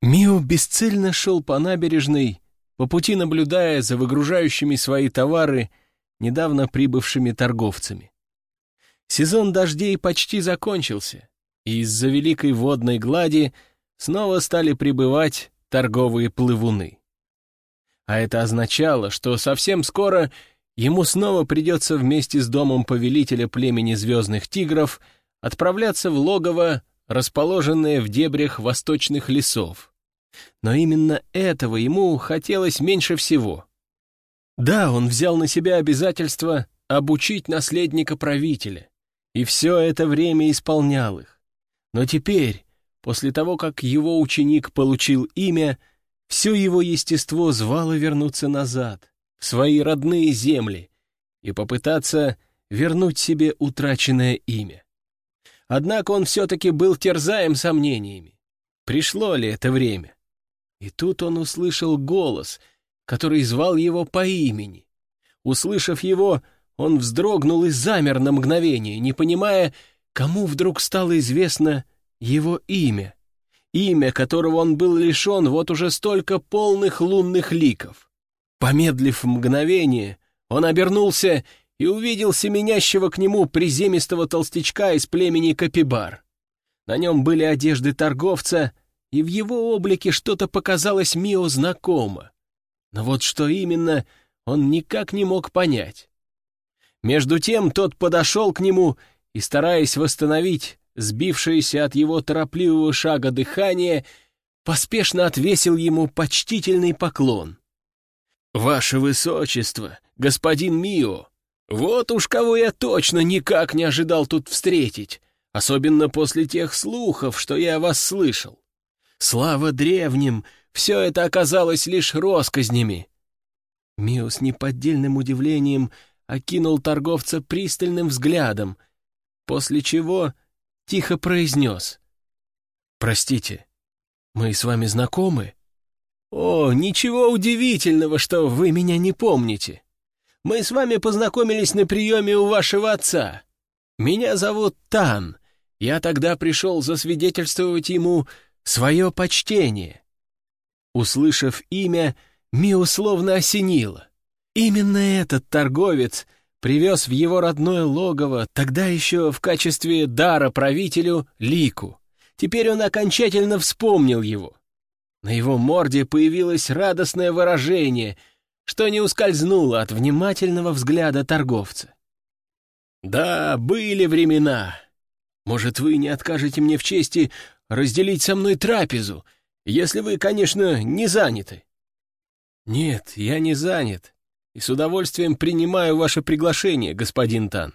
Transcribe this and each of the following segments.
Мио бесцельно шел по набережной, по пути наблюдая за выгружающими свои товары недавно прибывшими торговцами. Сезон дождей почти закончился, и из-за великой водной глади снова стали прибывать торговые плывуны. А это означало, что совсем скоро ему снова придется вместе с домом повелителя племени Звездных Тигров отправляться в логово, расположенное в дебрях восточных лесов. Но именно этого ему хотелось меньше всего. Да, он взял на себя обязательство обучить наследника правителя, и все это время исполнял их. Но теперь, после того, как его ученик получил имя, все его естество звало вернуться назад, в свои родные земли, и попытаться вернуть себе утраченное имя. Однако он все-таки был терзаем сомнениями. Пришло ли это время? И тут он услышал голос, который звал его по имени. Услышав его, он вздрогнул и замер на мгновение, не понимая, кому вдруг стало известно его имя. Имя, которого он был лишен вот уже столько полных лунных ликов. Помедлив мгновение, он обернулся и увидел семенящего к нему приземистого толстячка из племени Капибар. На нем были одежды торговца, и в его облике что-то показалось Мио знакомо. Но вот что именно, он никак не мог понять. Между тем тот подошел к нему и, стараясь восстановить сбившееся от его торопливого шага дыхание, поспешно отвесил ему почтительный поклон. «Ваше Высочество, господин Мио, вот уж кого я точно никак не ожидал тут встретить, особенно после тех слухов, что я вас слышал. Слава древним, все это оказалось лишь росказнями». Мио с неподдельным удивлением окинул торговца пристальным взглядом, после чего тихо произнес. «Простите, мы с вами знакомы?» «О, ничего удивительного, что вы меня не помните. Мы с вами познакомились на приеме у вашего отца. Меня зовут Тан. Я тогда пришел засвидетельствовать ему свое почтение». Услышав имя, Миу словно осенило. Именно этот торговец привез в его родное логово, тогда еще в качестве дара правителю, Лику. Теперь он окончательно вспомнил его. На его морде появилось радостное выражение, что не ускользнуло от внимательного взгляда торговца. «Да, были времена. Может, вы не откажете мне в чести разделить со мной трапезу, если вы, конечно, не заняты?» «Нет, я не занят и с удовольствием принимаю ваше приглашение, господин Тан».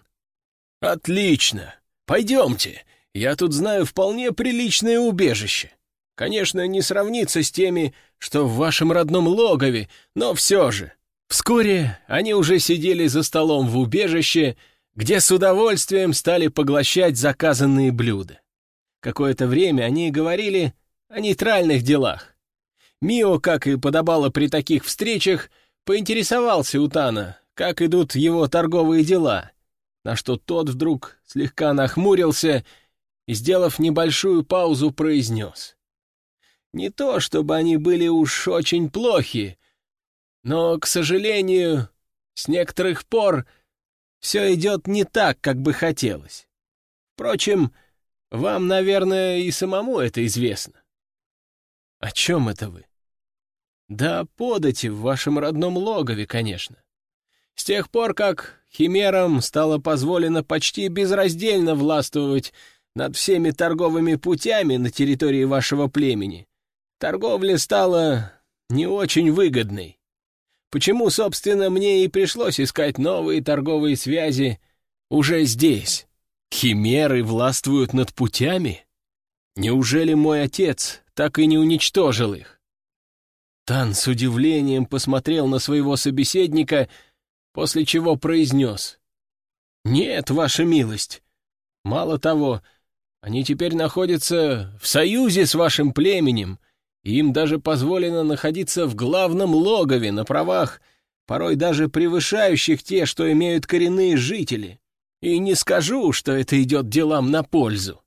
«Отлично! Пойдемте. Я тут знаю вполне приличное убежище. Конечно, не сравнится с теми, что в вашем родном логове, но все же». Вскоре они уже сидели за столом в убежище, где с удовольствием стали поглощать заказанные блюда. Какое-то время они говорили о нейтральных делах. Мио, как и подобало при таких встречах, Поинтересовался у Тана, как идут его торговые дела, на что тот вдруг слегка нахмурился и, сделав небольшую паузу, произнес. Не то, чтобы они были уж очень плохи, но, к сожалению, с некоторых пор все идет не так, как бы хотелось. Впрочем, вам, наверное, и самому это известно. О чем это вы? Да подати в вашем родном логове, конечно. С тех пор, как химерам стало позволено почти безраздельно властвовать над всеми торговыми путями на территории вашего племени, торговля стала не очень выгодной. Почему, собственно, мне и пришлось искать новые торговые связи уже здесь? Химеры властвуют над путями? Неужели мой отец так и не уничтожил их? Тан с удивлением посмотрел на своего собеседника, после чего произнес. «Нет, ваша милость. Мало того, они теперь находятся в союзе с вашим племенем, им даже позволено находиться в главном логове на правах, порой даже превышающих те, что имеют коренные жители. И не скажу, что это идет делам на пользу».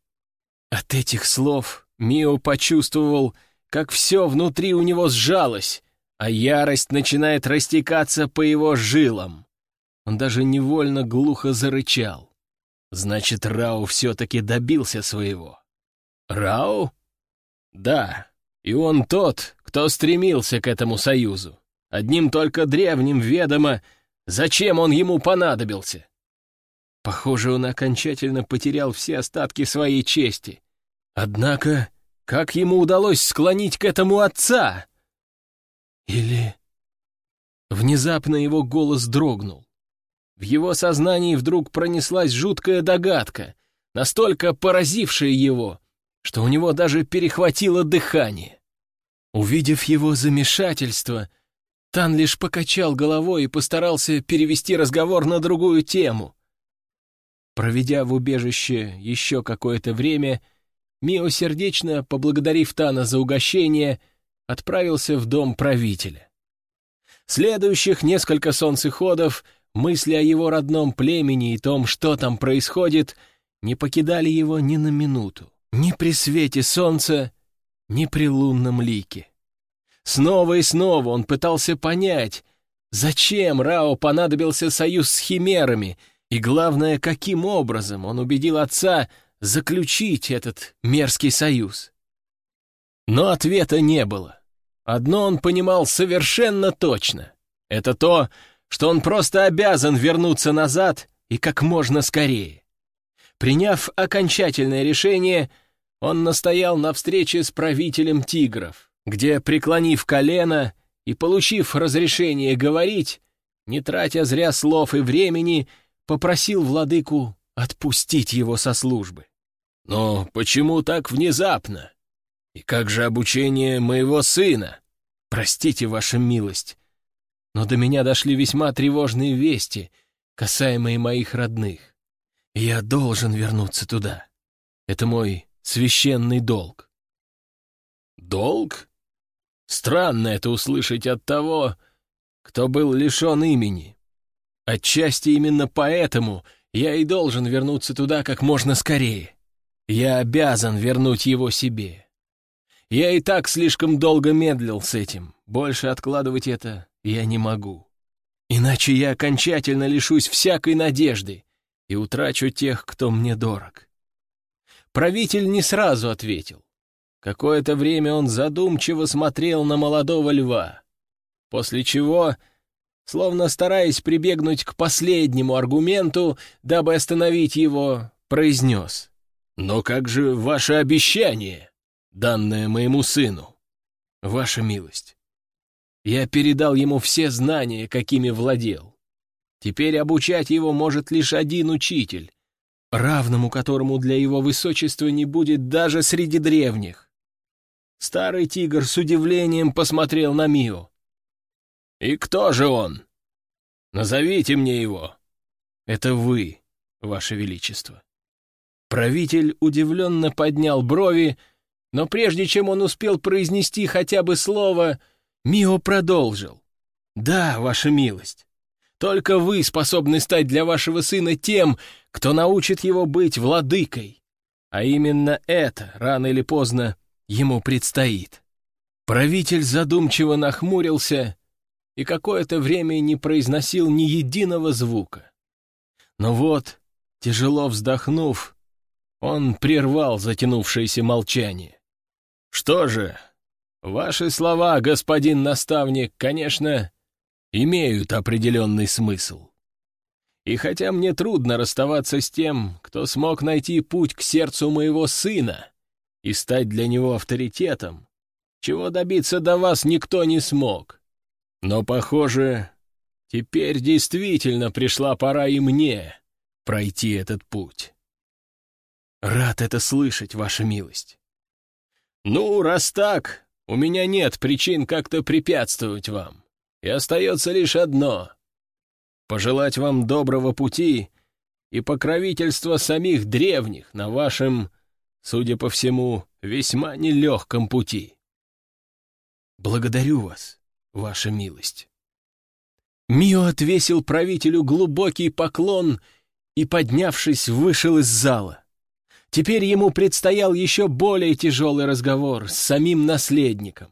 От этих слов Мио почувствовал, как все внутри у него сжалось, а ярость начинает растекаться по его жилам. Он даже невольно глухо зарычал. Значит, Рау все-таки добился своего. Рау? Да, и он тот, кто стремился к этому союзу. Одним только древним ведомо, зачем он ему понадобился. Похоже, он окончательно потерял все остатки своей чести. Однако, как ему удалось склонить к этому отца? Или... Внезапно его голос дрогнул. В его сознании вдруг пронеслась жуткая догадка, настолько поразившая его, что у него даже перехватило дыхание. Увидев его замешательство, Тан лишь покачал головой и постарался перевести разговор на другую тему. Проведя в убежище еще какое-то время, Мио, сердечно поблагодарив Тана за угощение, отправился в дом правителя. Следующих несколько солнцеходов мысли о его родном племени и том, что там происходит, не покидали его ни на минуту, ни при свете солнца, ни при лунном лике. Снова и снова он пытался понять, зачем Рао понадобился союз с химерами, и, главное, каким образом он убедил отца заключить этот мерзкий союз. Но ответа не было. Одно он понимал совершенно точно. Это то, что он просто обязан вернуться назад и как можно скорее. Приняв окончательное решение, он настоял на встрече с правителем тигров, где, преклонив колено и получив разрешение говорить, не тратя зря слов и времени, попросил владыку отпустить его со службы. «Но почему так внезапно? И как же обучение моего сына? Простите, ваша милость, но до меня дошли весьма тревожные вести, касаемые моих родных. Я должен вернуться туда. Это мой священный долг». «Долг? Странно это услышать от того, кто был лишен имени. Отчасти именно поэтому я и должен вернуться туда как можно скорее. Я обязан вернуть его себе. Я и так слишком долго медлил с этим. Больше откладывать это я не могу. Иначе я окончательно лишусь всякой надежды и утрачу тех, кто мне дорог. Правитель не сразу ответил. Какое-то время он задумчиво смотрел на молодого льва, после чего словно стараясь прибегнуть к последнему аргументу, дабы остановить его, произнес. «Но как же ваше обещание, данное моему сыну?» «Ваша милость, я передал ему все знания, какими владел. Теперь обучать его может лишь один учитель, равному которому для его высочества не будет даже среди древних». Старый тигр с удивлением посмотрел на Мио. «И кто же он? Назовите мне его». «Это вы, ваше величество». Правитель удивленно поднял брови, но прежде чем он успел произнести хотя бы слово, Мио продолжил. «Да, ваша милость, только вы способны стать для вашего сына тем, кто научит его быть владыкой. А именно это, рано или поздно, ему предстоит». Правитель задумчиво нахмурился и какое-то время не произносил ни единого звука. Но вот, тяжело вздохнув, он прервал затянувшееся молчание. «Что же, ваши слова, господин наставник, конечно, имеют определенный смысл. И хотя мне трудно расставаться с тем, кто смог найти путь к сердцу моего сына и стать для него авторитетом, чего добиться до вас никто не смог, но, похоже, теперь действительно пришла пора и мне пройти этот путь. Рад это слышать, ваша милость. Ну, раз так, у меня нет причин как-то препятствовать вам. И остается лишь одно — пожелать вам доброго пути и покровительства самих древних на вашем, судя по всему, весьма нелегком пути. Благодарю вас, ваша милость. Мио отвесил правителю глубокий поклон и, поднявшись, вышел из зала. Теперь ему предстоял еще более тяжелый разговор с самим наследником.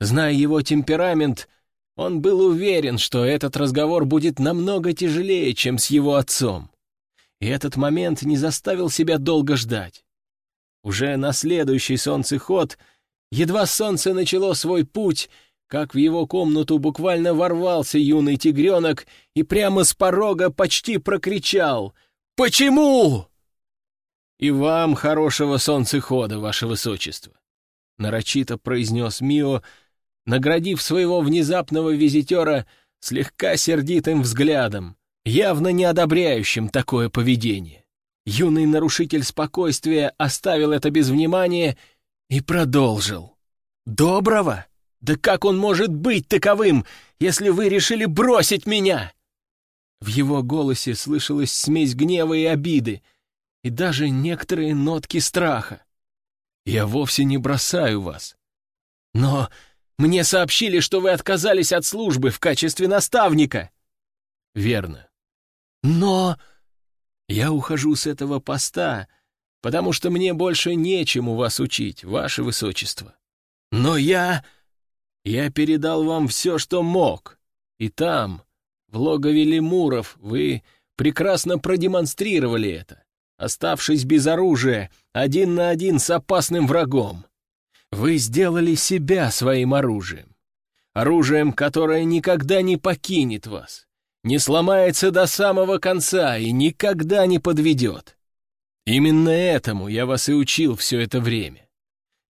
Зная его темперамент, он был уверен, что этот разговор будет намного тяжелее, чем с его отцом. И этот момент не заставил себя долго ждать. Уже на следующий солнцеход, едва солнце начало свой путь, как в его комнату буквально ворвался юный тигренок и прямо с порога почти прокричал «Почему?» «И вам хорошего солнцехода, ваше высочество», — нарочито произнес Мио, наградив своего внезапного визитера слегка сердитым взглядом, явно не одобряющим такое поведение. Юный нарушитель спокойствия оставил это без внимания и продолжил. «Доброго? Да как он может быть таковым, если вы решили бросить меня?» В его голосе слышалась смесь гнева и обиды, и даже некоторые нотки страха. «Я вовсе не бросаю вас. Но мне сообщили, что вы отказались от службы в качестве наставника». «Верно. Но...» «Я ухожу с этого поста, потому что мне больше нечему вас учить, ваше высочество. Но я... Я передал вам все, что мог, и там, в логове лемуров, вы прекрасно продемонстрировали это, оставшись без оружия, один на один с опасным врагом. Вы сделали себя своим оружием. Оружием, которое никогда не покинет вас, не сломается до самого конца и никогда не подведет. Именно этому я вас и учил все это время.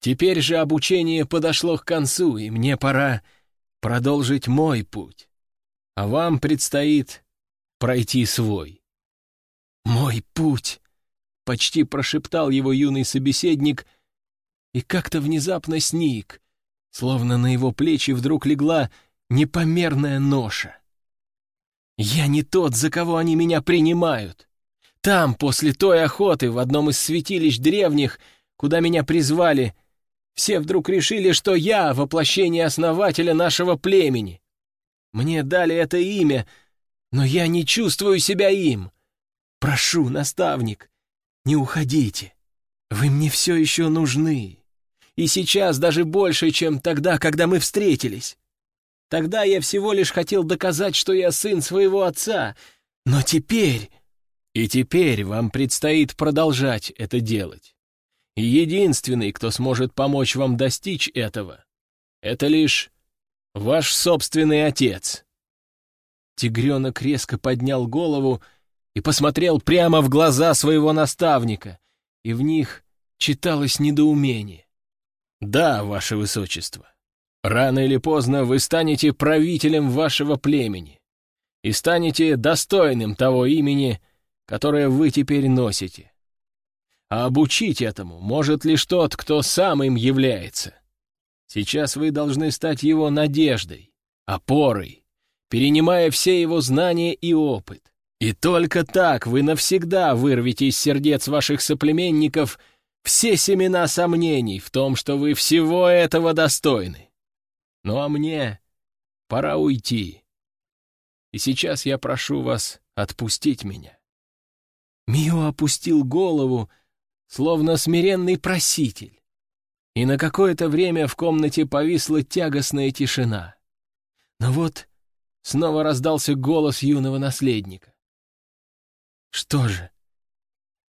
Теперь же обучение подошло к концу, и мне пора продолжить мой путь. А вам предстоит пройти свой. «Мой путь!» — почти прошептал его юный собеседник — и как-то внезапно сник, словно на его плечи вдруг легла непомерная ноша. «Я не тот, за кого они меня принимают. Там, после той охоты, в одном из святилищ древних, куда меня призвали, все вдруг решили, что я — воплощение основателя нашего племени. Мне дали это имя, но я не чувствую себя им. Прошу, наставник, не уходите. Вы мне все еще нужны и сейчас даже больше, чем тогда, когда мы встретились. Тогда я всего лишь хотел доказать, что я сын своего отца, но теперь... И теперь вам предстоит продолжать это делать. И единственный, кто сможет помочь вам достичь этого, это лишь ваш собственный отец. Тигренок резко поднял голову и посмотрел прямо в глаза своего наставника, и в них читалось недоумение. «Да, ваше высочество. Рано или поздно вы станете правителем вашего племени и станете достойным того имени, которое вы теперь носите. А обучить этому может лишь тот, кто сам им является. Сейчас вы должны стать его надеждой, опорой, перенимая все его знания и опыт. И только так вы навсегда вырвете из сердец ваших соплеменников — все семена сомнений в том, что вы всего этого достойны. Ну а мне пора уйти. И сейчас я прошу вас отпустить меня. Мио опустил голову, словно смиренный проситель. И на какое-то время в комнате повисла тягостная тишина. Но вот снова раздался голос юного наследника. Что же?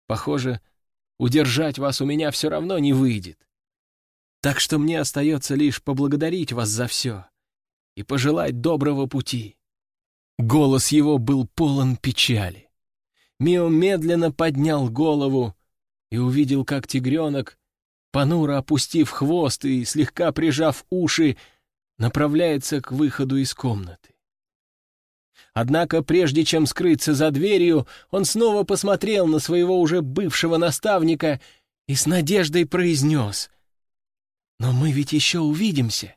Похоже, Удержать вас у меня все равно не выйдет. Так что мне остается лишь поблагодарить вас за все и пожелать доброго пути». Голос его был полон печали. Мио медленно поднял голову и увидел, как тигренок, понуро опустив хвост и слегка прижав уши, направляется к выходу из комнаты. Однако, прежде чем скрыться за дверью, он снова посмотрел на своего уже бывшего наставника и с надеждой произнес. «Но мы ведь еще увидимся».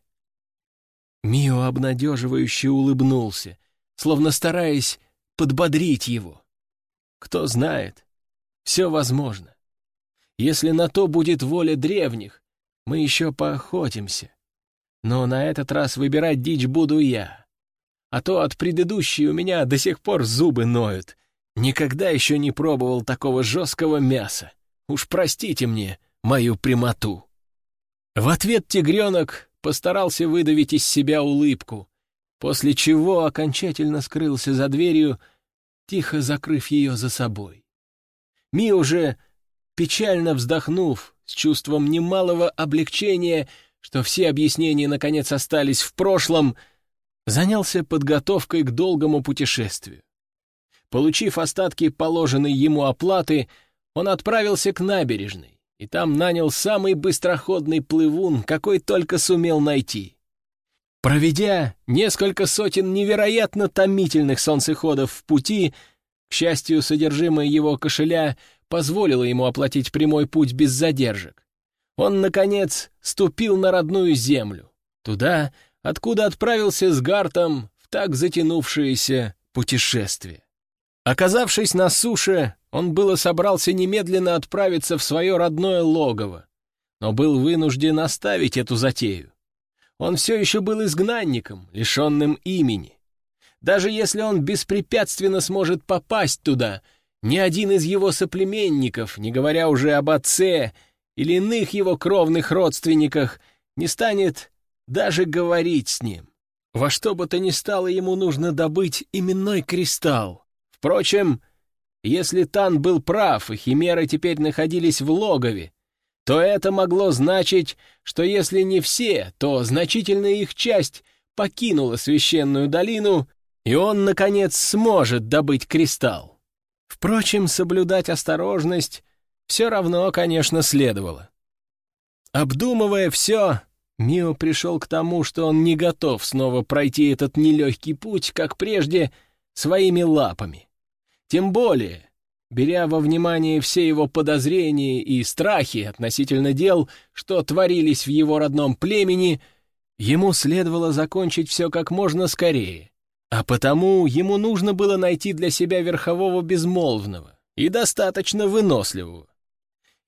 Мио обнадеживающе улыбнулся, словно стараясь подбодрить его. Кто знает, все возможно. Если на то будет воля древних, мы еще поохотимся. Но на этот раз выбирать дичь буду я а то от предыдущей у меня до сих пор зубы ноют. Никогда еще не пробовал такого жесткого мяса. Уж простите мне мою прямоту». В ответ тигренок постарался выдавить из себя улыбку, после чего окончательно скрылся за дверью, тихо закрыв ее за собой. Ми уже, печально вздохнув, с чувством немалого облегчения, что все объяснения наконец остались в прошлом, занялся подготовкой к долгому путешествию. Получив остатки положенной ему оплаты, он отправился к набережной и там нанял самый быстроходный плывун, какой только сумел найти. Проведя несколько сотен невероятно томительных солнцеходов в пути, к счастью, содержимое его кошеля позволило ему оплатить прямой путь без задержек. Он, наконец, ступил на родную землю, туда, откуда отправился с Гартом в так затянувшееся путешествие. Оказавшись на суше, он было собрался немедленно отправиться в свое родное логово, но был вынужден оставить эту затею. Он все еще был изгнанником, лишенным имени. Даже если он беспрепятственно сможет попасть туда, ни один из его соплеменников, не говоря уже об отце или иных его кровных родственниках, не станет даже говорить с ним. Во что бы то ни стало, ему нужно добыть именной кристалл. Впрочем, если Тан был прав, и химеры теперь находились в логове, то это могло значить, что если не все, то значительная их часть покинула священную долину, и он, наконец, сможет добыть кристалл. Впрочем, соблюдать осторожность все равно, конечно, следовало. Обдумывая все, Мио пришел к тому, что он не готов снова пройти этот нелегкий путь, как прежде, своими лапами. Тем более, беря во внимание все его подозрения и страхи относительно дел, что творились в его родном племени, ему следовало закончить все как можно скорее. А потому ему нужно было найти для себя верхового безмолвного и достаточно выносливого.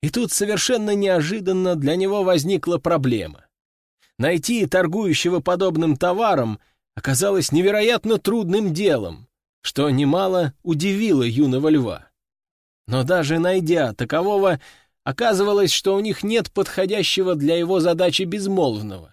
И тут совершенно неожиданно для него возникла проблема. Найти торгующего подобным товаром оказалось невероятно трудным делом, что немало удивило юного льва. Но даже найдя такового, оказывалось, что у них нет подходящего для его задачи безмолвного.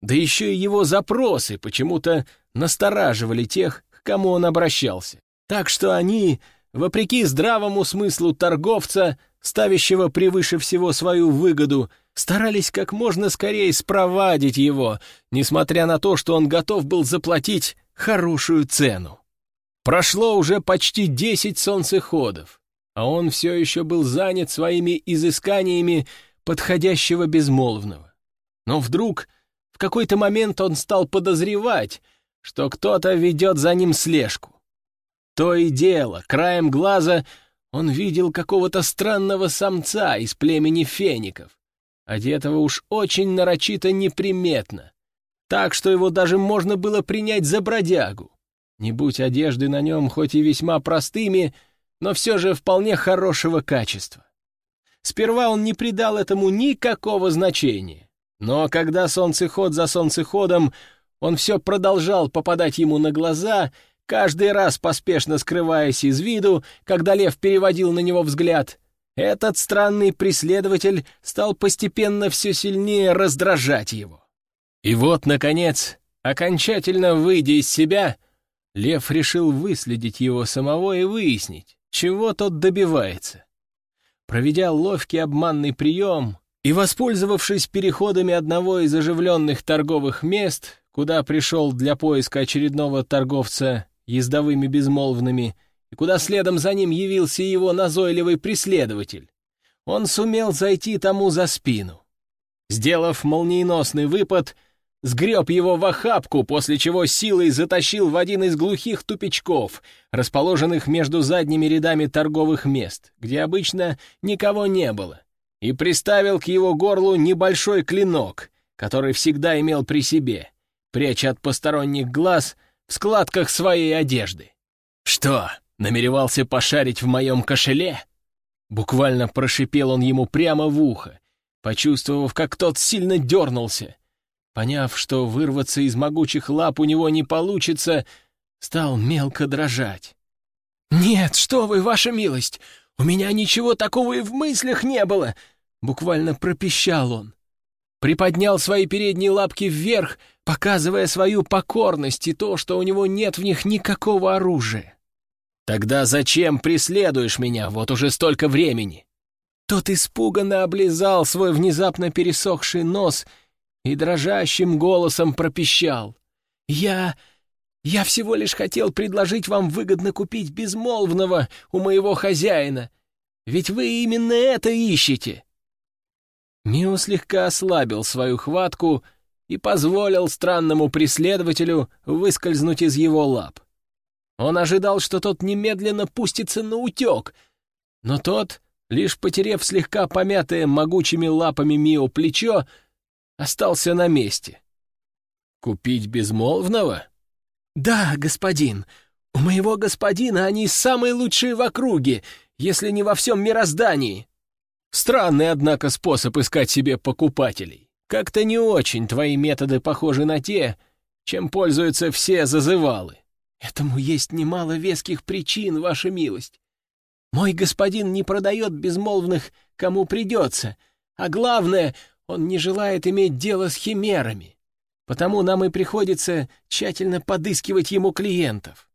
Да еще и его запросы почему-то настораживали тех, к кому он обращался. Так что они, вопреки здравому смыслу торговца, ставящего превыше всего свою выгоду, старались как можно скорее спровадить его, несмотря на то, что он готов был заплатить хорошую цену. Прошло уже почти десять солнцеходов, а он все еще был занят своими изысканиями подходящего безмолвного. Но вдруг в какой-то момент он стал подозревать, что кто-то ведет за ним слежку. То и дело, краем глаза он видел какого-то странного самца из племени феников, одетого уж очень нарочито неприметно, так что его даже можно было принять за бродягу. Не будь одежды на нем хоть и весьма простыми, но все же вполне хорошего качества. Сперва он не придал этому никакого значения, но когда солнцеход за солнцеходом он все продолжал попадать ему на глаза, каждый раз поспешно скрываясь из виду, когда лев переводил на него взгляд, этот странный преследователь стал постепенно все сильнее раздражать его. И вот, наконец, окончательно выйдя из себя, Лев решил выследить его самого и выяснить, чего тот добивается. Проведя ловкий обманный прием и воспользовавшись переходами одного из оживленных торговых мест, куда пришел для поиска очередного торговца ездовыми безмолвными, и куда следом за ним явился его назойливый преследователь, он сумел зайти тому за спину. Сделав молниеносный выпад — сгреб его в охапку, после чего силой затащил в один из глухих тупичков, расположенных между задними рядами торговых мест, где обычно никого не было, и приставил к его горлу небольшой клинок, который всегда имел при себе, пряча от посторонних глаз в складках своей одежды. «Что, намеревался пошарить в моем кошеле?» Буквально прошипел он ему прямо в ухо, почувствовав, как тот сильно дернулся, Поняв, что вырваться из могучих лап у него не получится, стал мелко дрожать. «Нет, что вы, ваша милость! У меня ничего такого и в мыслях не было!» Буквально пропищал он. Приподнял свои передние лапки вверх, показывая свою покорность и то, что у него нет в них никакого оружия. «Тогда зачем преследуешь меня вот уже столько времени?» Тот испуганно облизал свой внезапно пересохший нос и дрожащим голосом пропищал. «Я... я всего лишь хотел предложить вам выгодно купить безмолвного у моего хозяина, ведь вы именно это ищете!» Мио слегка ослабил свою хватку и позволил странному преследователю выскользнуть из его лап. Он ожидал, что тот немедленно пустится на утек, но тот, лишь потерев слегка помятое могучими лапами Мио плечо, остался на месте. «Купить безмолвного?» «Да, господин. У моего господина они самые лучшие в округе, если не во всем мироздании». Странный, однако, способ искать себе покупателей. Как-то не очень твои методы похожи на те, чем пользуются все зазывалы. Этому есть немало веских причин, ваша милость. Мой господин не продает безмолвных, кому придется, а главное, он не желает иметь дело с химерами. Потому нам и приходится тщательно подыскивать ему клиентов.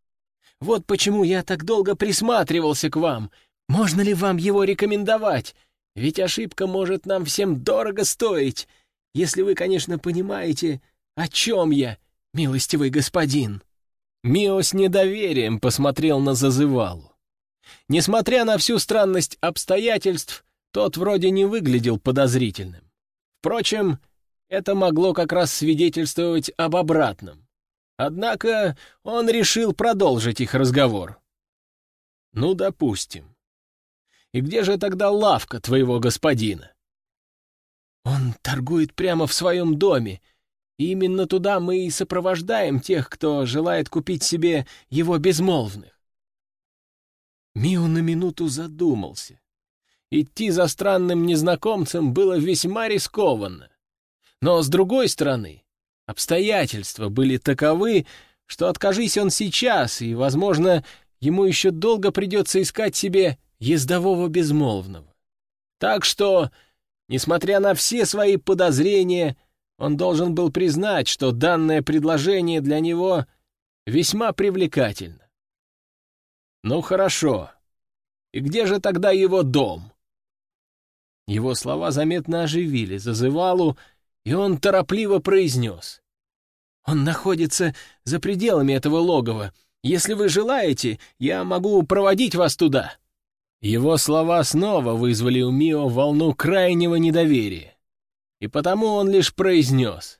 Вот почему я так долго присматривался к вам. Можно ли вам его рекомендовать? Ведь ошибка может нам всем дорого стоить, если вы, конечно, понимаете, о чем я, милостивый господин». Мио с недоверием посмотрел на зазывалу. Несмотря на всю странность обстоятельств, тот вроде не выглядел подозрительным. Впрочем, это могло как раз свидетельствовать об обратном. Однако он решил продолжить их разговор. «Ну, допустим. И где же тогда лавка твоего господина?» «Он торгует прямо в своем доме, именно туда мы и сопровождаем тех, кто желает купить себе его безмолвных. Мио на минуту задумался. Идти за странным незнакомцем было весьма рискованно. Но, с другой стороны, обстоятельства были таковы, что откажись он сейчас, и, возможно, ему еще долго придется искать себе ездового безмолвного. Так что, несмотря на все свои подозрения, он должен был признать, что данное предложение для него весьма привлекательно. «Ну хорошо. И где же тогда его дом?» Его слова заметно оживили зазывалу, и он торопливо произнес. «Он находится за пределами этого логова. Если вы желаете, я могу проводить вас туда». Его слова снова вызвали у Мио волну крайнего недоверия и потому он лишь произнес.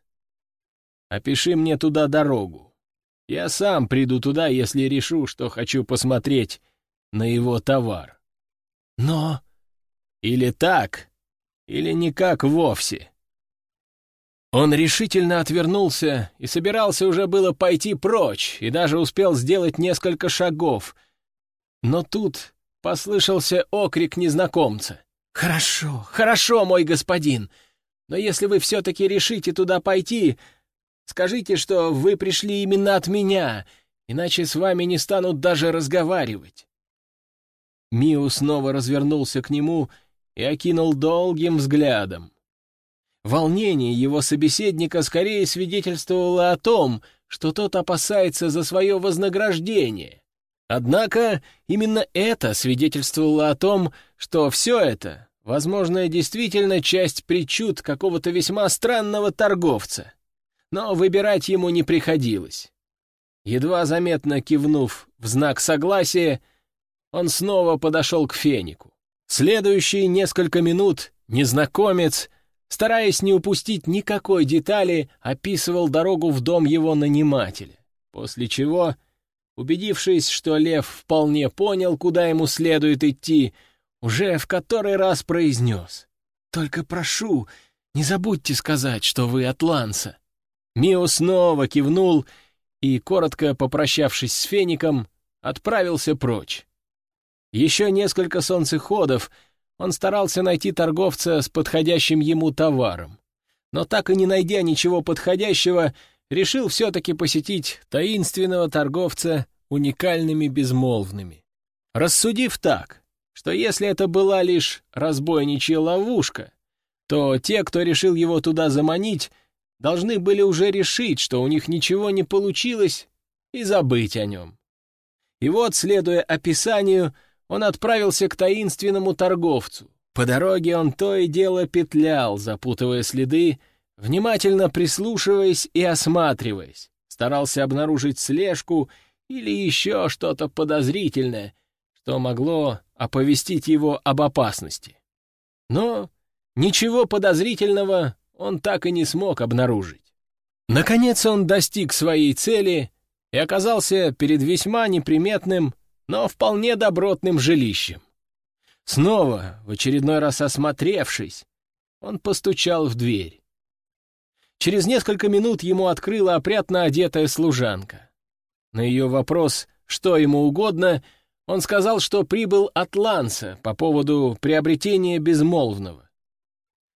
«Опиши мне туда дорогу. Я сам приду туда, если решу, что хочу посмотреть на его товар. Но или так, или никак вовсе». Он решительно отвернулся и собирался уже было пойти прочь, и даже успел сделать несколько шагов. Но тут послышался окрик незнакомца. «Хорошо, хорошо, мой господин! Но если вы все-таки решите туда пойти, скажите, что вы пришли именно от меня, иначе с вами не станут даже разговаривать». Миу снова развернулся к нему и окинул долгим взглядом. Волнение его собеседника скорее свидетельствовало о том, что тот опасается за свое вознаграждение. Однако именно это свидетельствовало о том, что все это Возможно, действительно часть причуд какого-то весьма странного торговца. Но выбирать ему не приходилось. Едва заметно кивнув в знак согласия, он снова подошел к фенику. Следующие несколько минут незнакомец, стараясь не упустить никакой детали, описывал дорогу в дом его нанимателя, после чего, убедившись, что лев вполне понял, куда ему следует идти, уже в который раз произнес. «Только прошу, не забудьте сказать, что вы от Ланса». Мио снова кивнул и, коротко попрощавшись с Феником, отправился прочь. Еще несколько солнцеходов он старался найти торговца с подходящим ему товаром, но так и не найдя ничего подходящего, решил все-таки посетить таинственного торговца уникальными безмолвными. рассудив так, что если это была лишь разбойничья ловушка, то те, кто решил его туда заманить, должны были уже решить, что у них ничего не получилось, и забыть о нем. И вот, следуя описанию, он отправился к таинственному торговцу. По дороге он то и дело петлял, запутывая следы, внимательно прислушиваясь и осматриваясь, старался обнаружить слежку или еще что-то подозрительное, что могло оповестить его об опасности. Но ничего подозрительного он так и не смог обнаружить. Наконец он достиг своей цели и оказался перед весьма неприметным, но вполне добротным жилищем. Снова, в очередной раз осмотревшись, он постучал в дверь. Через несколько минут ему открыла опрятно одетая служанка. На ее вопрос, что ему угодно, он сказал, что прибыл от Ланса по поводу приобретения безмолвного.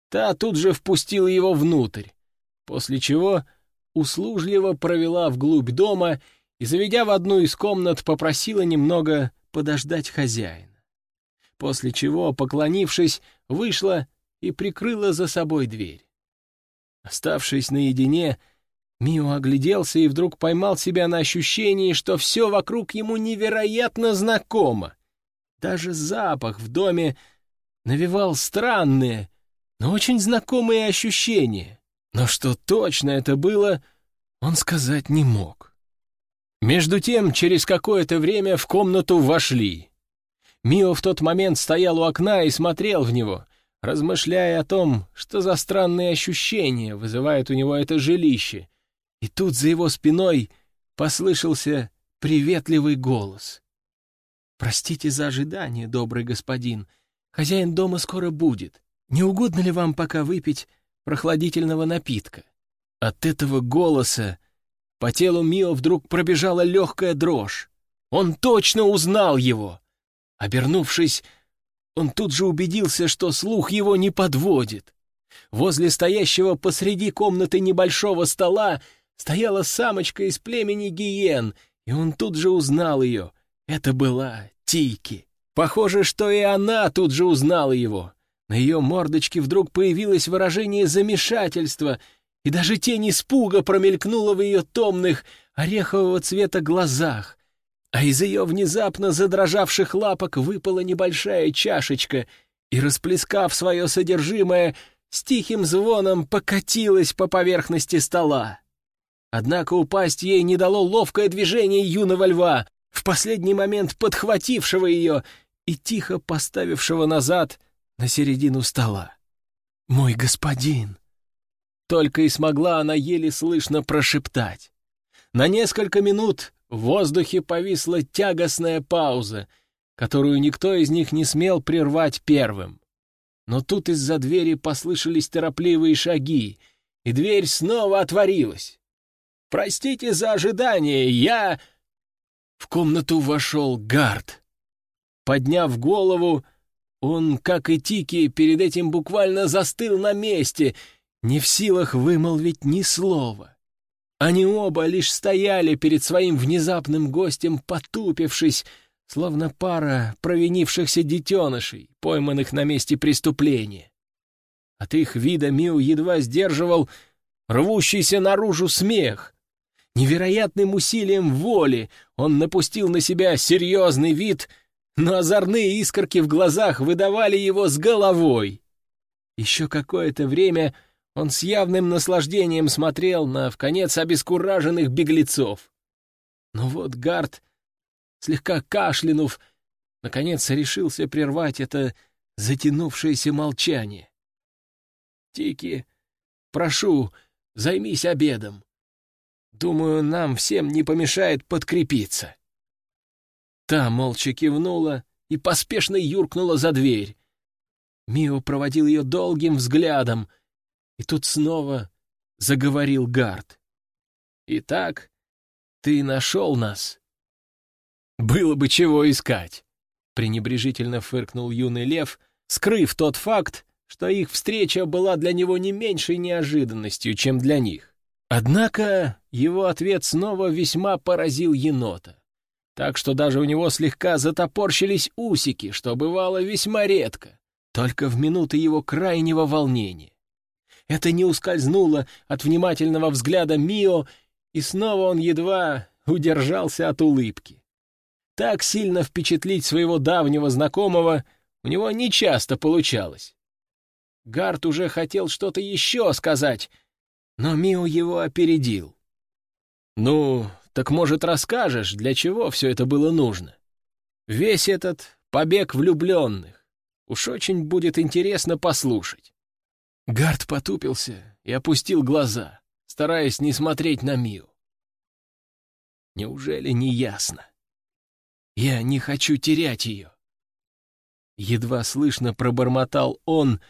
Та тут же впустила его внутрь, после чего услужливо провела вглубь дома и, заведя в одну из комнат, попросила немного подождать хозяина. После чего, поклонившись, вышла и прикрыла за собой дверь. Оставшись наедине, Мио огляделся и вдруг поймал себя на ощущении, что все вокруг ему невероятно знакомо. Даже запах в доме навевал странные, но очень знакомые ощущения. Но что точно это было, он сказать не мог. Между тем, через какое-то время в комнату вошли. Мио в тот момент стоял у окна и смотрел в него, размышляя о том, что за странные ощущения вызывает у него это жилище — и тут за его спиной послышался приветливый голос. «Простите за ожидание, добрый господин. Хозяин дома скоро будет. Не угодно ли вам пока выпить прохладительного напитка?» От этого голоса по телу Мио вдруг пробежала легкая дрожь. Он точно узнал его. Обернувшись, он тут же убедился, что слух его не подводит. Возле стоящего посреди комнаты небольшого стола стояла самочка из племени Гиен, и он тут же узнал ее. Это была Тики. Похоже, что и она тут же узнала его. На ее мордочке вдруг появилось выражение замешательства, и даже тень испуга промелькнула в ее томных, орехового цвета глазах. А из ее внезапно задрожавших лапок выпала небольшая чашечка, и, расплескав свое содержимое, с тихим звоном покатилась по поверхности стола. Однако упасть ей не дало ловкое движение юного льва, в последний момент подхватившего ее и тихо поставившего назад на середину стола. «Мой господин!» Только и смогла она еле слышно прошептать. На несколько минут в воздухе повисла тягостная пауза, которую никто из них не смел прервать первым. Но тут из-за двери послышались торопливые шаги, и дверь снова отворилась. Простите за ожидание, я...» В комнату вошел Гард. Подняв голову, он, как и Тики, перед этим буквально застыл на месте, не в силах вымолвить ни слова. Они оба лишь стояли перед своим внезапным гостем, потупившись, словно пара провинившихся детенышей, пойманных на месте преступления. От их вида Миу едва сдерживал рвущийся наружу смех. Невероятным усилием воли он напустил на себя серьезный вид, но озорные искорки в глазах выдавали его с головой. Еще какое-то время он с явным наслаждением смотрел на вконец обескураженных беглецов. Но вот Гард, слегка кашлянув, наконец решился прервать это затянувшееся молчание. «Тики, прошу, займись обедом. Думаю, нам всем не помешает подкрепиться». Та молча кивнула и поспешно юркнула за дверь. Мио проводил ее долгим взглядом, и тут снова заговорил Гард. «Итак, ты нашел нас?» «Было бы чего искать», — пренебрежительно фыркнул юный лев, скрыв тот факт, что их встреча была для него не меньшей неожиданностью, чем для них. Однако его ответ снова весьма поразил енота. так что даже у него слегка затопорщились усики, что бывало весьма редко, только в минуты его крайнего волнения. Это не ускользнуло от внимательного взгляда Мио, и снова он едва удержался от улыбки. Так сильно впечатлить своего давнего знакомого у него нечасто получалось. Гард уже хотел что-то еще сказать, но Мио его опередил. «Ну, так, может, расскажешь, для чего все это было нужно? Весь этот побег влюбленных. Уж очень будет интересно послушать». Гард потупился и опустил глаза, стараясь не смотреть на Мию. Неужели не ясно? Я не хочу терять ее. Едва слышно пробормотал он,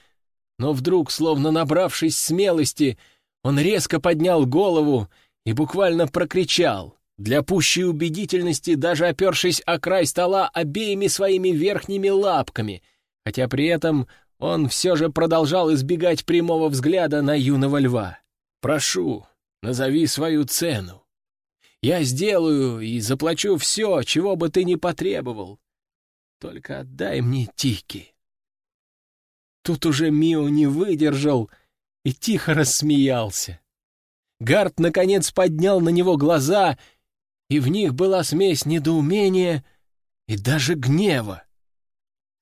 но вдруг, словно набравшись смелости, он резко поднял голову и буквально прокричал, для пущей убедительности даже опершись о край стола обеими своими верхними лапками, хотя при этом он все же продолжал избегать прямого взгляда на юного льва. «Прошу, назови свою цену. Я сделаю и заплачу все, чего бы ты ни потребовал. Только отдай мне Тики». Тут уже Мио не выдержал и тихо рассмеялся. Гард, наконец, поднял на него глаза, и в них была смесь недоумения и даже гнева.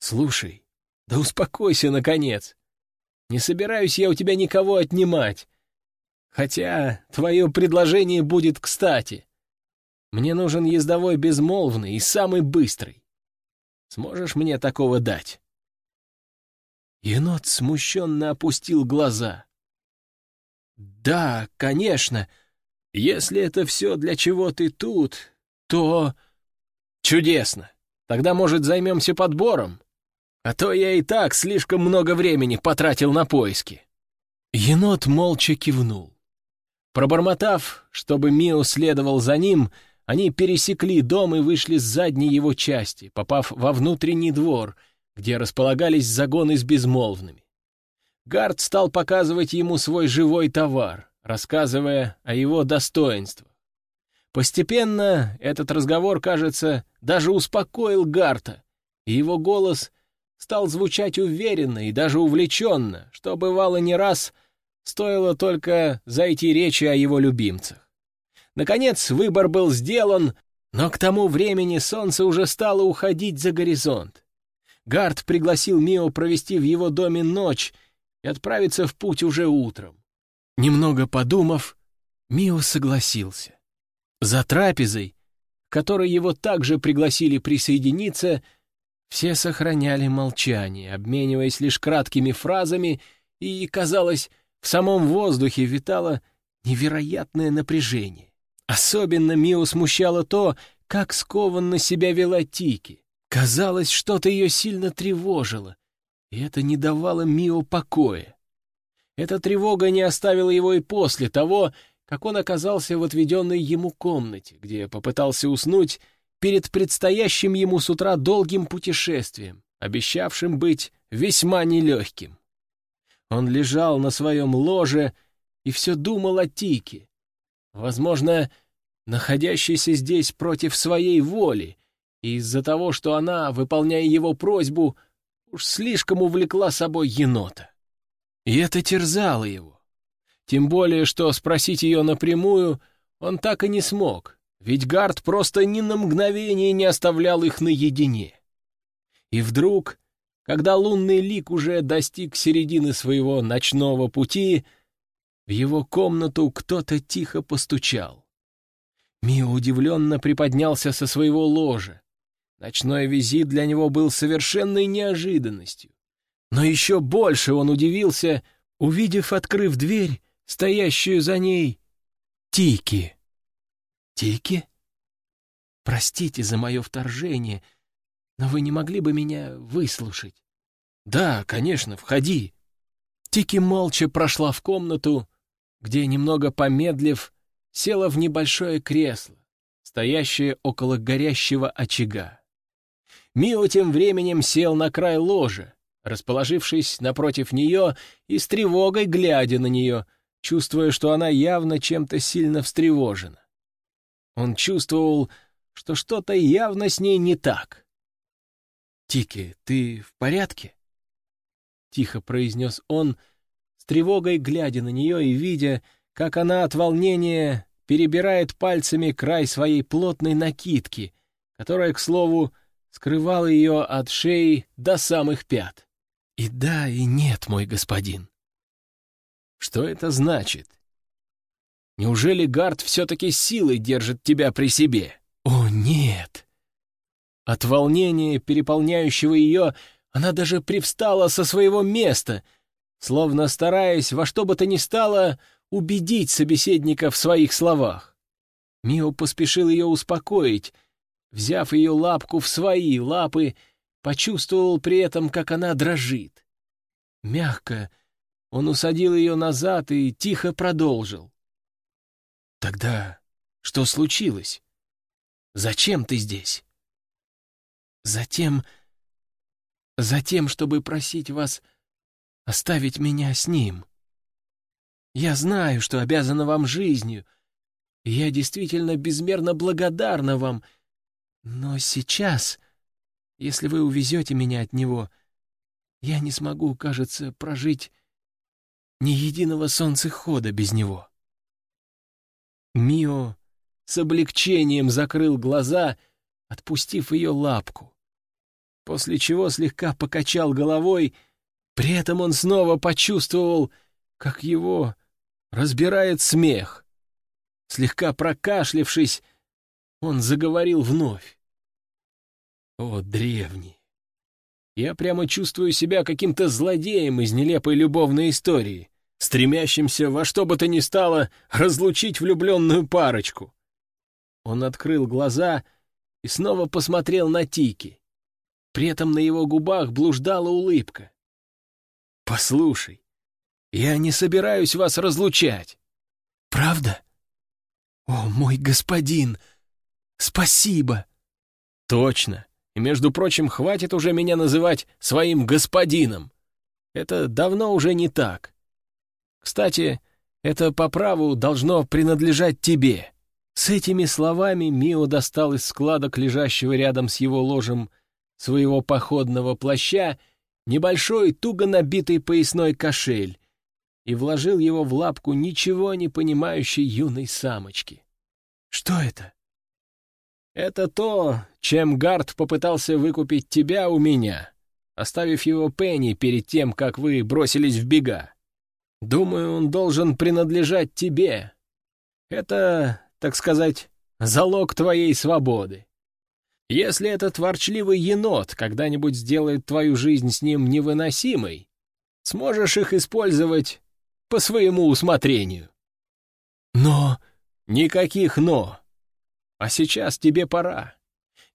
«Слушай, да успокойся, наконец. Не собираюсь я у тебя никого отнимать. Хотя твое предложение будет кстати. Мне нужен ездовой безмолвный и самый быстрый. Сможешь мне такого дать?» Енот смущенно опустил глаза. «Да, конечно. Если это все, для чего ты тут, то...» «Чудесно. Тогда, может, займемся подбором? А то я и так слишком много времени потратил на поиски». Енот молча кивнул. Пробормотав, чтобы Мио следовал за ним, они пересекли дом и вышли с задней его части, попав во внутренний двор, где располагались загоны с безмолвными. Гард стал показывать ему свой живой товар, рассказывая о его достоинствах. Постепенно этот разговор, кажется, даже успокоил Гарта, и его голос стал звучать уверенно и даже увлеченно, что бывало не раз, стоило только зайти речи о его любимцах. Наконец выбор был сделан, но к тому времени солнце уже стало уходить за горизонт. Гард пригласил Мио провести в его доме ночь и отправиться в путь уже утром. Немного подумав, Мио согласился. За трапезой, которой его также пригласили присоединиться, все сохраняли молчание, обмениваясь лишь краткими фразами, и, казалось, в самом воздухе витало невероятное напряжение. Особенно Мио смущало то, как скованно себя вела Тики. Казалось, что-то ее сильно тревожило, и это не давало Мио покоя. Эта тревога не оставила его и после того, как он оказался в отведенной ему комнате, где попытался уснуть перед предстоящим ему с утра долгим путешествием, обещавшим быть весьма нелегким. Он лежал на своем ложе и все думал о Тике, возможно, находящейся здесь против своей воли, и из-за того, что она, выполняя его просьбу, уж слишком увлекла собой енота. И это терзало его. Тем более, что спросить ее напрямую он так и не смог, ведь Гард просто ни на мгновение не оставлял их наедине. И вдруг, когда лунный лик уже достиг середины своего ночного пути, в его комнату кто-то тихо постучал. Мио удивленно приподнялся со своего ложа. Ночной визит для него был совершенной неожиданностью. Но еще больше он удивился, увидев, открыв дверь, стоящую за ней, Тики. Тики? Простите за мое вторжение, но вы не могли бы меня выслушать? Да, конечно, входи. Тики молча прошла в комнату, где, немного помедлив, села в небольшое кресло, стоящее около горящего очага. Мио тем временем сел на край ложа, расположившись напротив нее и с тревогой глядя на нее, чувствуя, что она явно чем-то сильно встревожена. Он чувствовал, что что-то явно с ней не так. «Тики, ты в порядке?» — тихо произнес он, с тревогой глядя на нее и видя, как она от волнения перебирает пальцами край своей плотной накидки, которая, к слову, скрывала ее от шеи до самых пят. «И да, и нет, мой господин». «Что это значит?» Неужели Гард все-таки силой держит тебя при себе? О, нет! От волнения, переполняющего ее, она даже привстала со своего места, словно стараясь во что бы то ни стало убедить собеседника в своих словах. Мио поспешил ее успокоить, взяв ее лапку в свои лапы, почувствовал при этом, как она дрожит. Мягко он усадил ее назад и тихо продолжил. Тогда что случилось? Зачем ты здесь? Затем... Затем, чтобы просить вас оставить меня с ним. Я знаю, что обязана вам жизнью, и я действительно безмерно благодарна вам, но сейчас, если вы увезете меня от него, я не смогу, кажется, прожить ни единого солнцехода без него. Мио с облегчением закрыл глаза, отпустив ее лапку, после чего слегка покачал головой, при этом он снова почувствовал, как его разбирает смех. Слегка прокашлившись, он заговорил вновь. «О, древний! Я прямо чувствую себя каким-то злодеем из нелепой любовной истории стремящимся во что бы то ни стало разлучить влюбленную парочку. Он открыл глаза и снова посмотрел на Тики. При этом на его губах блуждала улыбка. «Послушай, я не собираюсь вас разлучать». «Правда? О, мой господин! Спасибо!» «Точно. И, между прочим, хватит уже меня называть своим господином. Это давно уже не так. Кстати, это по праву должно принадлежать тебе». С этими словами Мио достал из складок, лежащего рядом с его ложем, своего походного плаща, небольшой, туго набитый поясной кошель и вложил его в лапку ничего не понимающей юной самочки. «Что это?» «Это то, чем Гард попытался выкупить тебя у меня, оставив его Пенни перед тем, как вы бросились в бега. Думаю, он должен принадлежать тебе. Это, так сказать, залог твоей свободы. Если этот ворчливый енот когда-нибудь сделает твою жизнь с ним невыносимой, сможешь их использовать по своему усмотрению. Но... Никаких «но». А сейчас тебе пора.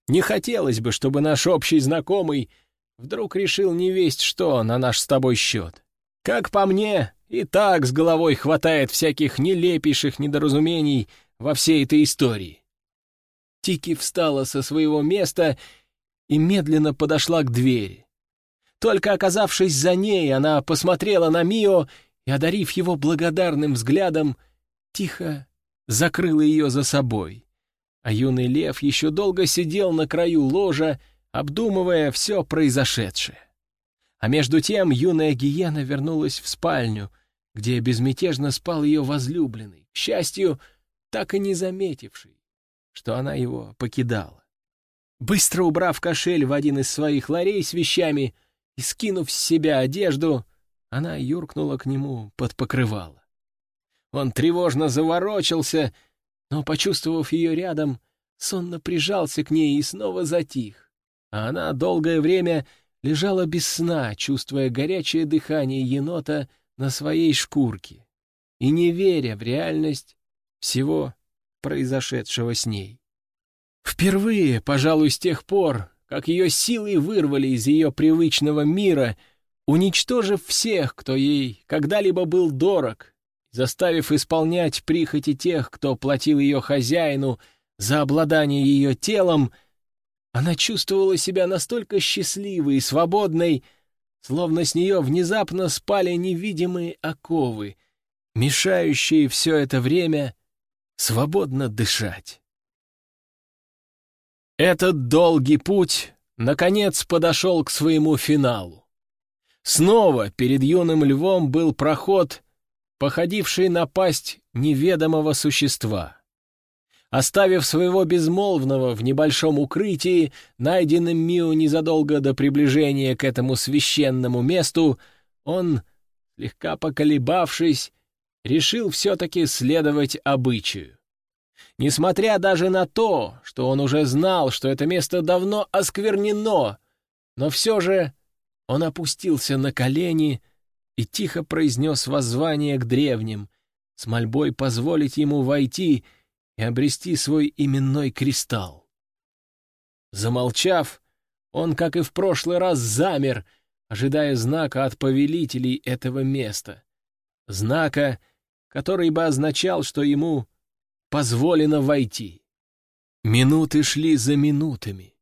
Не хотелось бы, чтобы наш общий знакомый вдруг решил не весть что на наш с тобой счет. Как по мне, и так с головой хватает всяких нелепейших недоразумений во всей этой истории. Тики встала со своего места и медленно подошла к двери. Только оказавшись за ней, она посмотрела на Мио и, одарив его благодарным взглядом, тихо закрыла ее за собой. А юный лев еще долго сидел на краю ложа, обдумывая все произошедшее. А между тем юная гиена вернулась в спальню, где безмятежно спал ее возлюбленный, к счастью, так и не заметивший, что она его покидала. Быстро убрав кошель в один из своих ларей с вещами и скинув с себя одежду, она юркнула к нему под покрывало. Он тревожно заворочился, но, почувствовав ее рядом, сонно прижался к ней и снова затих, а она долгое время лежала без сна, чувствуя горячее дыхание енота на своей шкурке и не веря в реальность всего произошедшего с ней. Впервые, пожалуй, с тех пор, как ее силой вырвали из ее привычного мира, уничтожив всех, кто ей когда-либо был дорог, заставив исполнять прихоти тех, кто платил ее хозяину за обладание ее телом — она чувствовала себя настолько счастливой и свободной, словно с нее внезапно спали невидимые оковы, мешающие все это время свободно дышать. Этот долгий путь, наконец, подошел к своему финалу. Снова перед юным львом был проход, походивший на пасть неведомого существа. Оставив своего безмолвного в небольшом укрытии, найденным Мио незадолго до приближения к этому священному месту, он, слегка поколебавшись, решил все-таки следовать обычаю. Несмотря даже на то, что он уже знал, что это место давно осквернено, но все же он опустился на колени и тихо произнес воззвание к древним, с мольбой позволить ему войти — и обрести свой именной кристалл. Замолчав, он, как и в прошлый раз, замер, ожидая знака от повелителей этого места. Знака, который бы означал, что ему позволено войти. Минуты шли за минутами,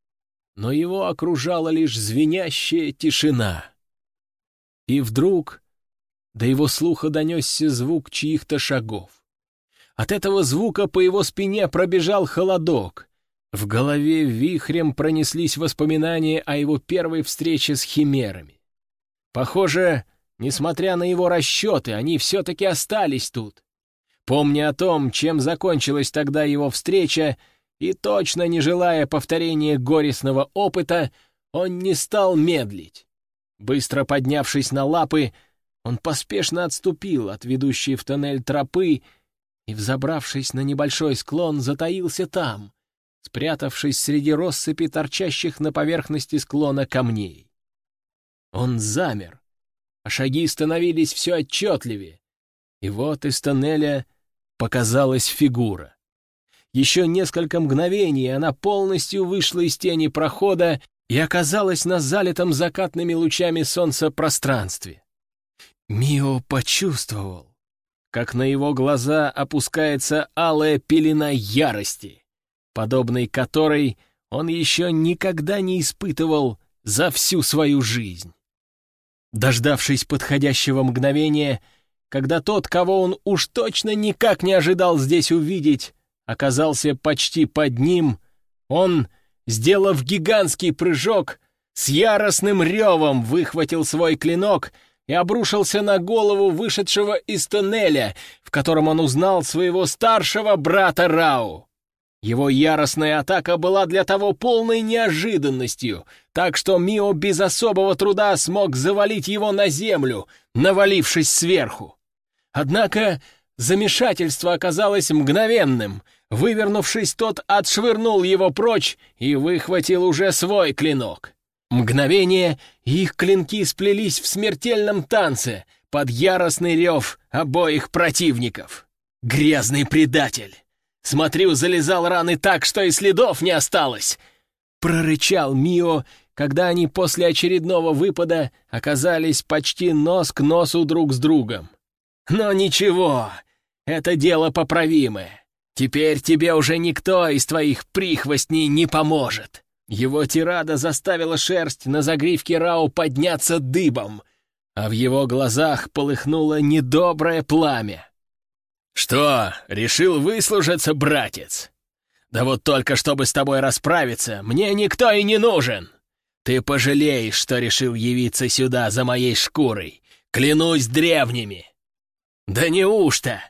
но его окружала лишь звенящая тишина. И вдруг до его слуха донесся звук чьих-то шагов. От этого звука по его спине пробежал холодок. В голове вихрем пронеслись воспоминания о его первой встрече с химерами. Похоже, несмотря на его расчеты, они все-таки остались тут. Помня о том, чем закончилась тогда его встреча, и точно не желая повторения горестного опыта, он не стал медлить. Быстро поднявшись на лапы, он поспешно отступил от ведущей в тоннель тропы и, взобравшись на небольшой склон, затаился там, спрятавшись среди россыпи торчащих на поверхности склона камней. Он замер, а шаги становились все отчетливее, и вот из тоннеля показалась фигура. Еще несколько мгновений она полностью вышла из тени прохода и оказалась на залитом закатными лучами солнца пространстве. Мио почувствовал, как на его глаза опускается алая пелена ярости, подобной которой он еще никогда не испытывал за всю свою жизнь. Дождавшись подходящего мгновения, когда тот, кого он уж точно никак не ожидал здесь увидеть, оказался почти под ним, он, сделав гигантский прыжок, с яростным ревом выхватил свой клинок — и обрушился на голову вышедшего из тоннеля, в котором он узнал своего старшего брата Рау. Его яростная атака была для того полной неожиданностью, так что Мио без особого труда смог завалить его на землю, навалившись сверху. Однако замешательство оказалось мгновенным. Вывернувшись, тот отшвырнул его прочь и выхватил уже свой клинок. Мгновение, и их клинки сплелись в смертельном танце под яростный рев обоих противников. «Грязный предатель! Смотрю, залезал раны так, что и следов не осталось!» Прорычал Мио, когда они после очередного выпада оказались почти нос к носу друг с другом. «Но ничего, это дело поправимое. Теперь тебе уже никто из твоих прихвостней не поможет. Его тирада заставила шерсть на загривке Рау подняться дыбом, а в его глазах полыхнуло недоброе пламя. «Что, решил выслужиться, братец? Да вот только чтобы с тобой расправиться, мне никто и не нужен. Ты пожалеешь, что решил явиться сюда за моей шкурой. Клянусь древними!» «Да неужто?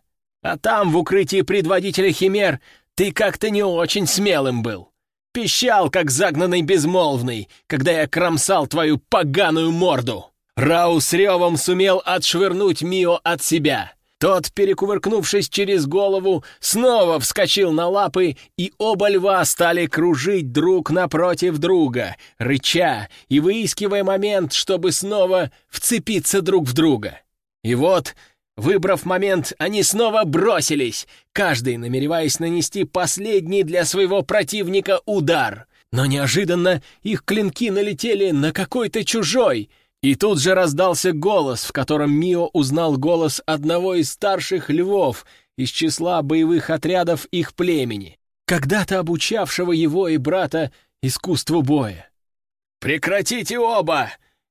А там, в укрытии предводителя Химер, ты как-то не очень смелым был пищал, как загнанный безмолвный, когда я кромсал твою поганую морду. Рау с ревом сумел отшвырнуть Мио от себя. Тот, перекувыркнувшись через голову, снова вскочил на лапы, и оба льва стали кружить друг напротив друга, рыча и выискивая момент, чтобы снова вцепиться друг в друга. И вот Выбрав момент, они снова бросились, каждый намереваясь нанести последний для своего противника удар. Но неожиданно их клинки налетели на какой-то чужой, и тут же раздался голос, в котором Мио узнал голос одного из старших львов из числа боевых отрядов их племени, когда-то обучавшего его и брата искусству боя. «Прекратите оба!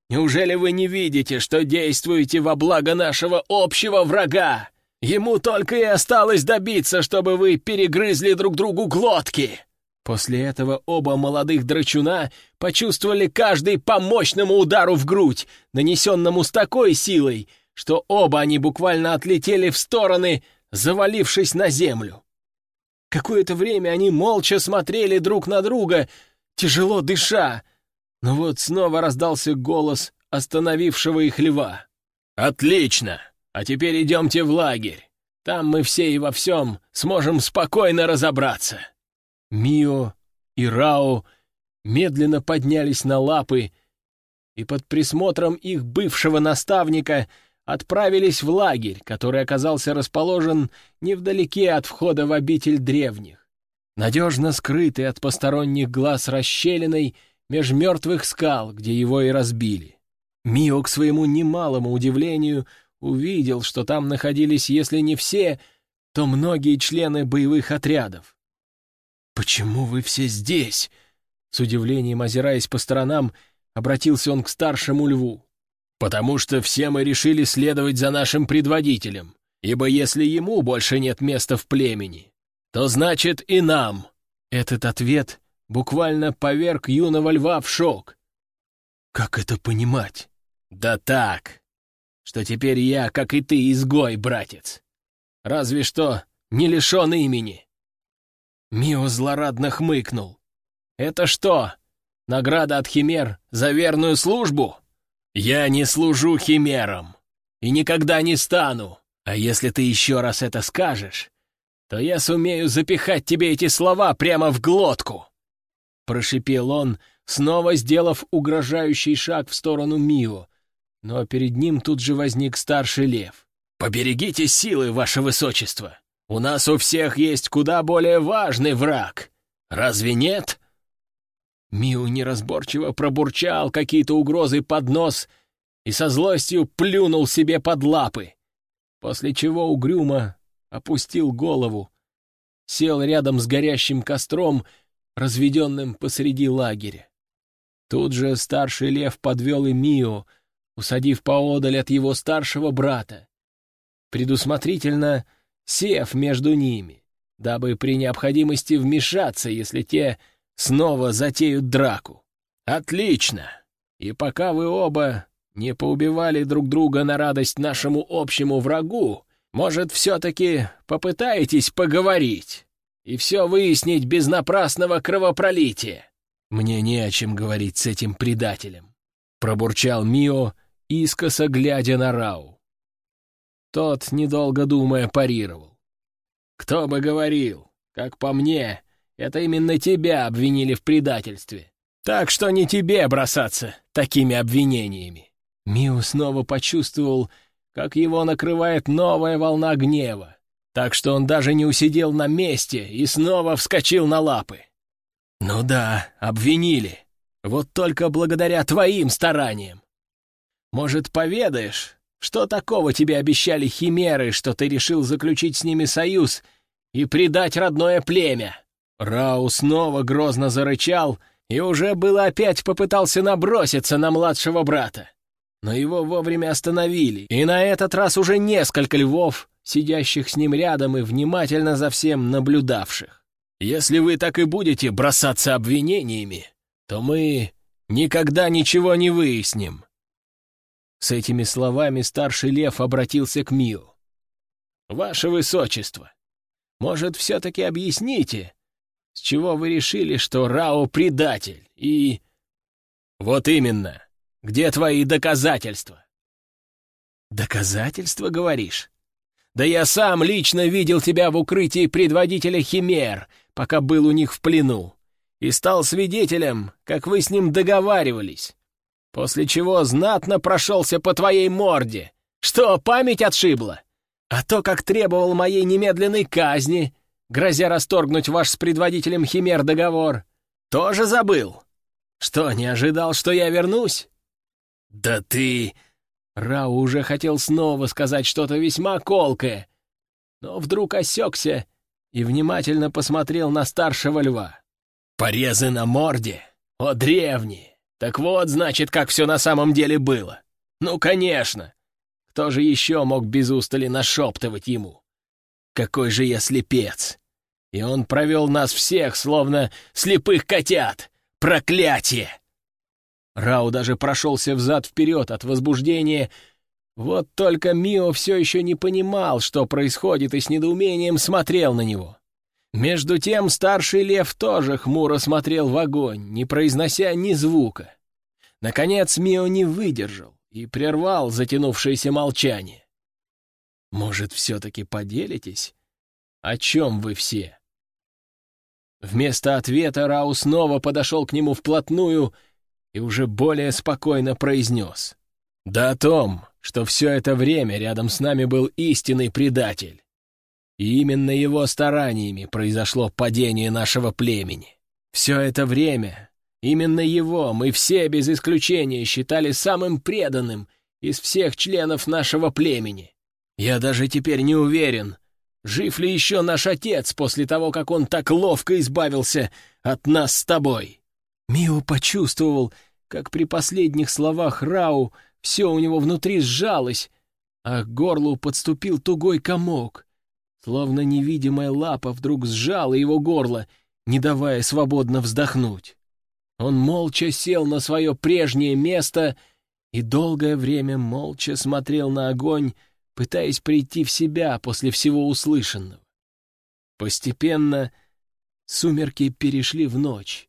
Неужели вы не видите, что действуете во благо нашего общего врага? Ему только и осталось добиться, чтобы вы перегрызли друг другу глотки!» После этого оба молодых драчуна почувствовали каждый по мощному удару в грудь, нанесенному с такой силой, что оба они буквально отлетели в стороны, завалившись на землю. Какое-то время они молча смотрели друг на друга, тяжело дыша, но вот снова раздался голос остановившего их льва. «Отлично! А теперь идемте в лагерь. Там мы все и во всем сможем спокойно разобраться». Мио и Рао медленно поднялись на лапы и под присмотром их бывшего наставника отправились в лагерь, который оказался расположен невдалеке от входа в обитель древних, надежно скрытый от посторонних глаз расщелиной меж мертвых скал, где его и разбили. Мио, к своему немалому удивлению, увидел, что там находились, если не все, то многие члены боевых отрядов. «Почему вы все здесь?» С удивлением озираясь по сторонам, обратился он к старшему льву. «Потому что все мы решили следовать за нашим предводителем, ибо если ему больше нет места в племени, то значит и нам». Этот ответ буквально поверг юного льва в шок. «Как это понимать?» «Да так, что теперь я, как и ты, изгой, братец. Разве что не лишен имени. Мио злорадно хмыкнул. «Это что, награда от химер за верную службу? Я не служу химерам и никогда не стану. А если ты еще раз это скажешь, то я сумею запихать тебе эти слова прямо в глотку!» Прошипел он, снова сделав угрожающий шаг в сторону Мио, но перед ним тут же возник старший лев. «Поберегите силы, ваше высочество! У нас у всех есть куда более важный враг. Разве нет?» Миу неразборчиво пробурчал какие-то угрозы под нос и со злостью плюнул себе под лапы, после чего угрюмо опустил голову, сел рядом с горящим костром, разведенным посреди лагеря. Тут же старший лев подвел и Мио, усадив поодаль от его старшего брата. Предусмотрительно сев между ними, дабы при необходимости вмешаться, если те снова затеют драку. Отлично! И пока вы оба не поубивали друг друга на радость нашему общему врагу, может, все-таки попытаетесь поговорить и все выяснить без напрасного кровопролития? Мне не о чем говорить с этим предателем, — пробурчал Мио, искоса глядя на Рау. Тот, недолго думая, парировал. «Кто бы говорил, как по мне, это именно тебя обвинили в предательстве. Так что не тебе бросаться такими обвинениями». Миу снова почувствовал, как его накрывает новая волна гнева, так что он даже не усидел на месте и снова вскочил на лапы. «Ну да, обвинили. Вот только благодаря твоим стараниям. Может, поведаешь, что такого тебе обещали химеры, что ты решил заключить с ними союз и предать родное племя?» Рау снова грозно зарычал и уже было опять попытался наброситься на младшего брата. Но его вовремя остановили, и на этот раз уже несколько львов, сидящих с ним рядом и внимательно за всем наблюдавших. «Если вы так и будете бросаться обвинениями, то мы никогда ничего не выясним. С этими словами старший лев обратился к Мио. «Ваше Высочество, может, все-таки объясните, с чего вы решили, что Рао предатель и...» «Вот именно. Где твои доказательства?» «Доказательства, говоришь? Да я сам лично видел тебя в укрытии предводителя Химер, пока был у них в плену, и стал свидетелем, как вы с ним договаривались после чего знатно прошелся по твоей морде. Что, память отшибла? А то, как требовал моей немедленной казни, грозя расторгнуть ваш с предводителем Химер договор, тоже забыл? Что, не ожидал, что я вернусь? Да ты... Рау уже хотел снова сказать что-то весьма колкое, но вдруг осекся и внимательно посмотрел на старшего льва. «Порезы на морде? О, древние! Так вот, значит, как все на самом деле было. Ну, конечно. Кто же еще мог без устали нашептывать ему? Какой же я слепец. И он провел нас всех, словно слепых котят. Проклятие! Рау даже прошелся взад-вперед от возбуждения. Вот только Мио все еще не понимал, что происходит, и с недоумением смотрел на него. Между тем старший лев тоже хмуро смотрел в огонь, не произнося ни звука. Наконец Мио не выдержал и прервал затянувшееся молчание. «Может, все-таки поделитесь? О чем вы все?» Вместо ответа Рау снова подошел к нему вплотную и уже более спокойно произнес. «Да о том, что все это время рядом с нами был истинный предатель. И именно его стараниями произошло падение нашего племени. Все это время именно его мы все без исключения считали самым преданным из всех членов нашего племени. Я даже теперь не уверен, жив ли еще наш отец после того, как он так ловко избавился от нас с тобой. Мио почувствовал, как при последних словах Рау все у него внутри сжалось, а к горлу подступил тугой комок. Словно невидимая лапа вдруг сжала его горло, не давая свободно вздохнуть. Он молча сел на свое прежнее место и долгое время молча смотрел на огонь, пытаясь прийти в себя после всего услышанного. Постепенно сумерки перешли в ночь.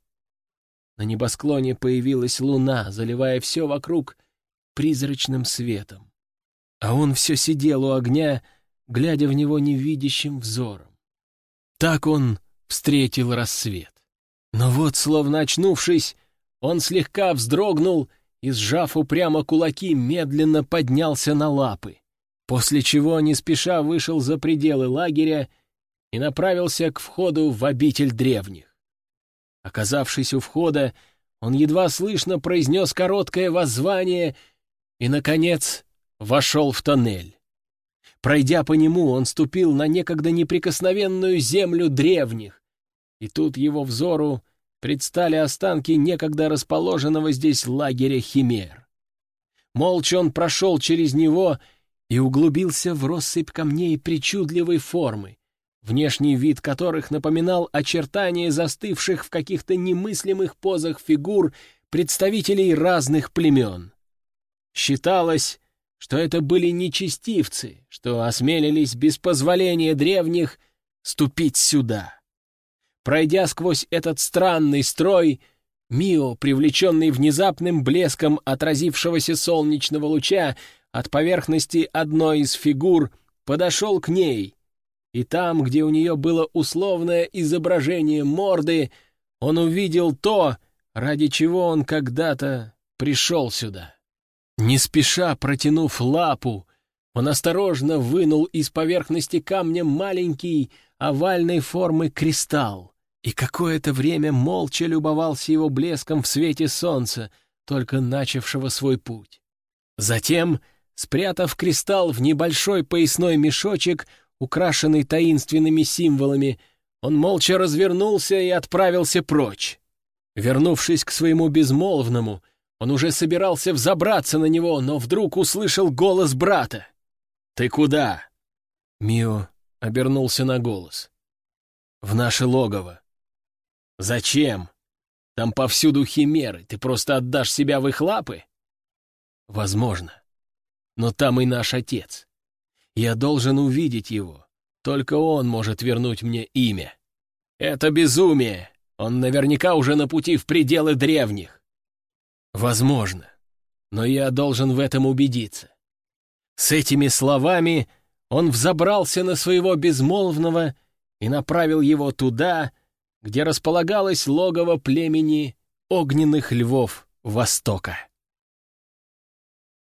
На небосклоне появилась луна, заливая все вокруг призрачным светом. А он все сидел у огня, глядя в него невидящим взором. Так он встретил рассвет. Но вот, словно очнувшись, он слегка вздрогнул и, сжав упрямо кулаки, медленно поднялся на лапы, после чего не спеша вышел за пределы лагеря и направился к входу в обитель древних. Оказавшись у входа, он едва слышно произнес короткое воззвание и, наконец, вошел в тоннель. Пройдя по нему, он ступил на некогда неприкосновенную землю древних, и тут его взору предстали останки некогда расположенного здесь лагеря Химер. Молча он прошел через него и углубился в россыпь камней причудливой формы, внешний вид которых напоминал очертания застывших в каких-то немыслимых позах фигур представителей разных племен. Считалось, что это были нечестивцы, что осмелились без позволения древних ступить сюда. Пройдя сквозь этот странный строй, Мио, привлеченный внезапным блеском отразившегося солнечного луча от поверхности одной из фигур, подошел к ней и там, где у нее было условное изображение морды, он увидел то, ради чего он когда-то пришел сюда. Не спеша протянув лапу, он осторожно вынул из поверхности камня маленький овальной формы кристалл и какое-то время молча любовался его блеском в свете солнца, только начавшего свой путь. Затем, спрятав кристалл в небольшой поясной мешочек, украшенный таинственными символами, он молча развернулся и отправился прочь. Вернувшись к своему безмолвному, он уже собирался взобраться на него, но вдруг услышал голос брата. «Ты куда?» Мио обернулся на голос. «В наше логово». «Зачем? Там повсюду химеры, ты просто отдашь себя в их лапы?» «Возможно. Но там и наш отец. Я должен увидеть его. Только он может вернуть мне имя. Это безумие. Он наверняка уже на пути в пределы древних. Возможно. Но я должен в этом убедиться. С этими словами он взобрался на своего безмолвного и направил его туда, где располагалось логово племени огненных львов Востока.